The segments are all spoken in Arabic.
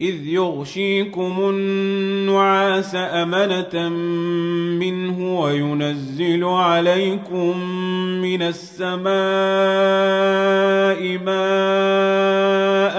إذ يغشيكم النعاس أمنة منه وينزل عليكم من السماء ماء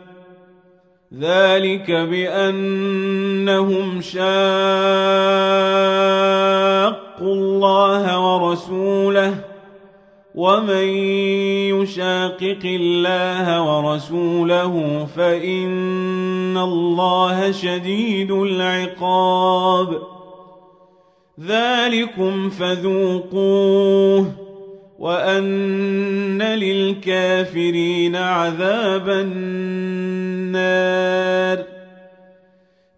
ذلك بأنهم شاقوا الله ورسوله ومن يشاقق الله ورسوله فإن الله شديد العقاب. ذلكم فذوقوه وأن للكافرين عذاب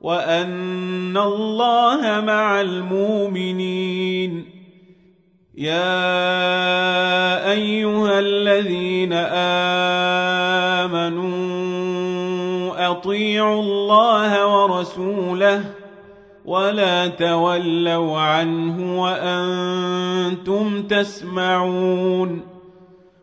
وأن الله مع المؤمنين. يا أيها الذين آمنوا أطيعوا الله ورسوله ولا تولوا عنه وأنتم تسمعون.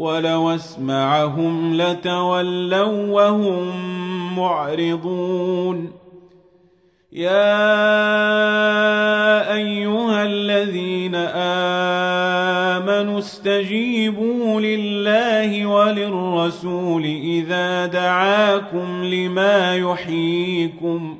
ولو اسمعهم لتولوا وهم معرضون. يا أيها الذين آمنوا استجيبوا لله وللرسول إذا دعاكم لما يحييكم ۖ.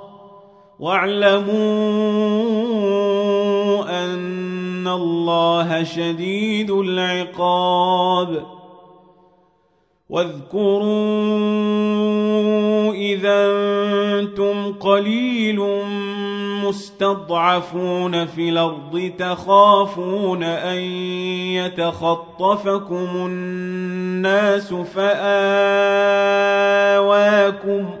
واعلموا أن الله شديد العقاب. واذكروا إذا أنتم قليل مستضعفون في الأرض تخافون أن يتخطفكم الناس فآواكم ۖ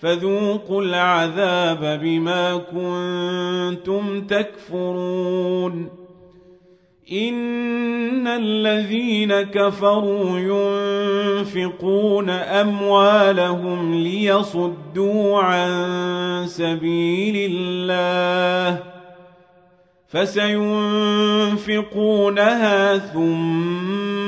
فذوقوا العذاب بما كنتم تكفرون. إن الذين كفروا ينفقون أموالهم ليصدوا عن سبيل الله فسينفقونها ثم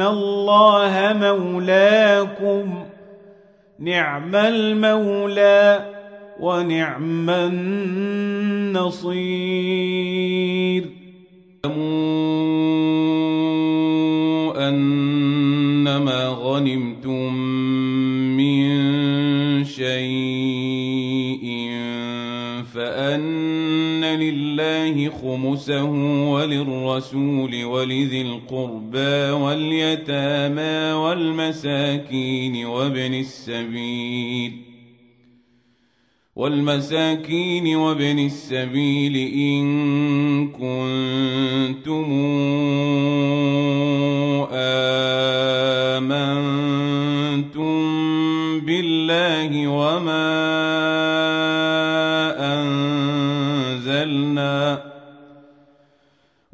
الله مولاكم نعم المولى ونعم النصير لله خمسه وللرسول ولذي القربى واليتامى والمساكين وابن السبيل والمساكين وابن السبيل إن كنتم آمنتم بالله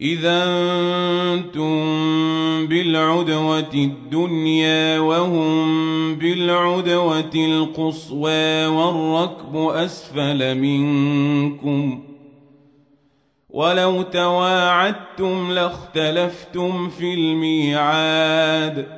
إذا أنتم بالعدوة الدنيا وهم بالعدوة القصوى والركب أسفل منكم ولو تواعدتم لاختلفتم في الميعاد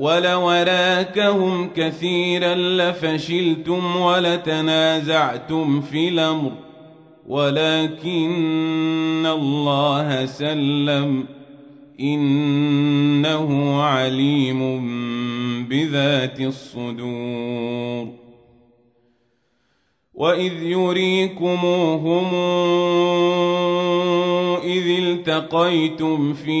ولو راكهم كثيرا لفشلتم ولتنازعتم في الأمر ولكن الله سلم إنه عليم بذات الصدور. وإذ يريكموهم إذ التقيتم في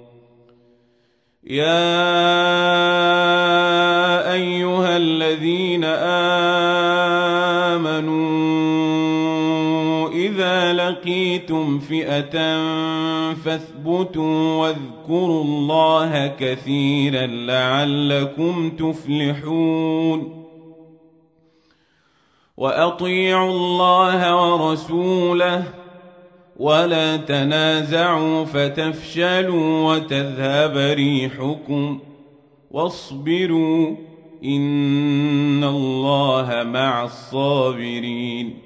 يا أيها الذين آمنوا إذا لقيتم فئة فاثبتوا واذكروا الله كثيرا لعلكم تفلحون وأطيعوا الله ورسوله ولا تنازعوا فتفشلوا وتذهب ريحكم واصبروا إن الله مع الصابرين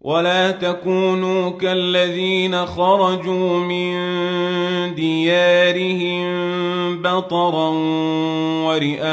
ولا تكونوا كالذين خرجوا من ديارهم بطرا ورئاء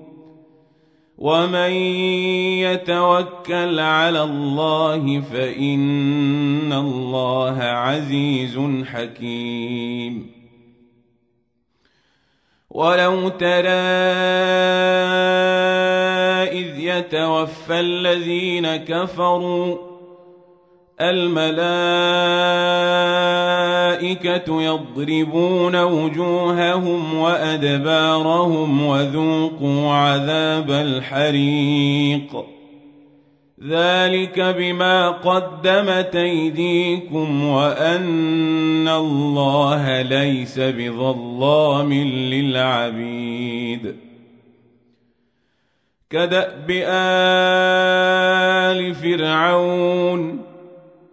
ومن يتوكل على الله فإن الله عزيز حكيم ولو ترى إذ يتوفى الذين كفروا الملائكة يضربون وجوههم وأدبارهم وذوقوا عذاب الحريق. ذلك بما قدمت أيديكم وأن الله ليس بظلام للعبيد. كدأب آل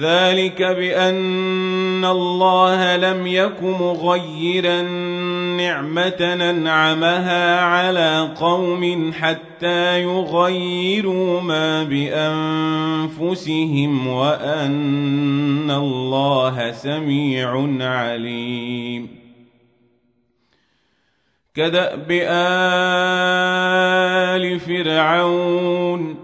ذلك بأن الله لم يك مغيرا نعمة ننعمها على قوم حتى يغيروا ما بأنفسهم وأن الله سميع عليم. كدأب آل فرعون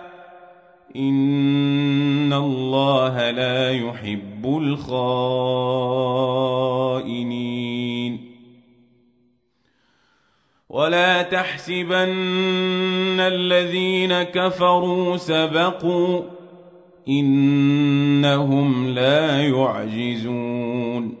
ان الله لا يحب الخائنين ولا تحسبن الذين كفروا سبقوا انهم لا يعجزون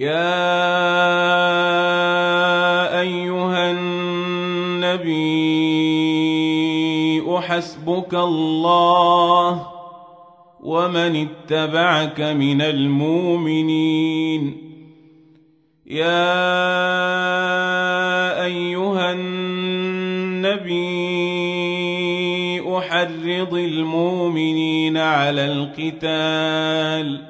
يا أيها النبي حسبك الله ومن اتبعك من المؤمنين. يا أيها النبي أحرض المؤمنين على القتال.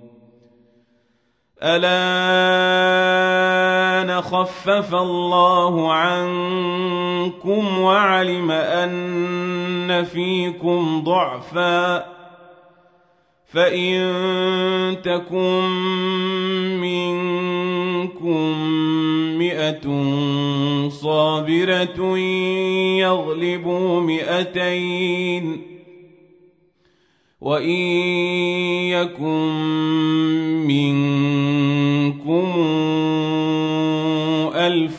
الآن خفف الله عنكم وعلم أن فيكم ضعفا فإن تكن منكم مئة صابرة يغلبوا مئتين وإن يكن منكم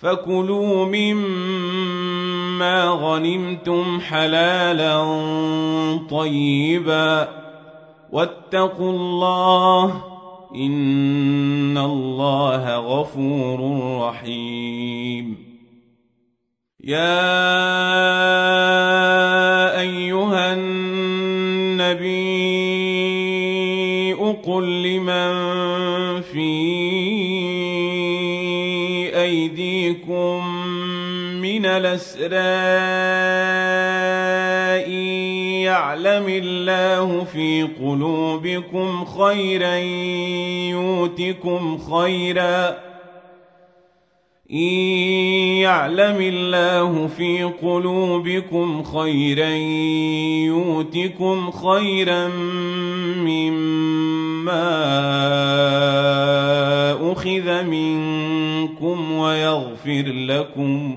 فكلوا مما غنمتم حلالا طيبا واتقوا الله إن الله غفور رحيم يا أيها النبي قل لمن في الأسرى يعلم الله في قلوبكم خيرا يؤتكم خيرا. إن يعلم الله في قلوبكم خيرا يؤتكم خيرا مما أخذ منكم ويغفر لكم.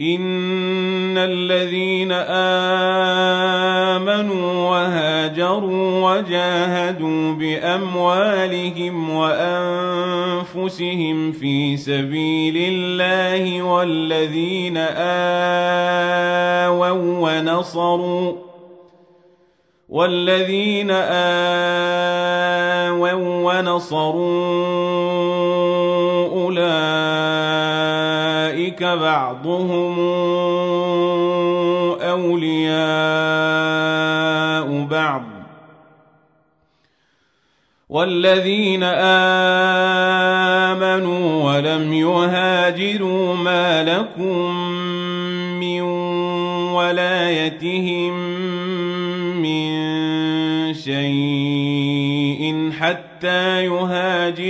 إن الذين آمنوا وهاجروا وجاهدوا بأموالهم وأنفسهم في سبيل الله والذين آووا ونصروا والذين آووا ونصروا أولئك كذلك بعضهم أولياء بعض والذين آمنوا ولم يهاجروا ما لكم من ولايتهم من شيء حتى يهاجروا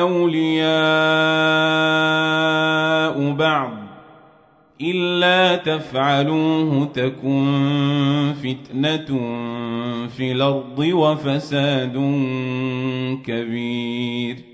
أولياء بعض إلا تفعلوه تكن فتنة في الأرض وفساد كبير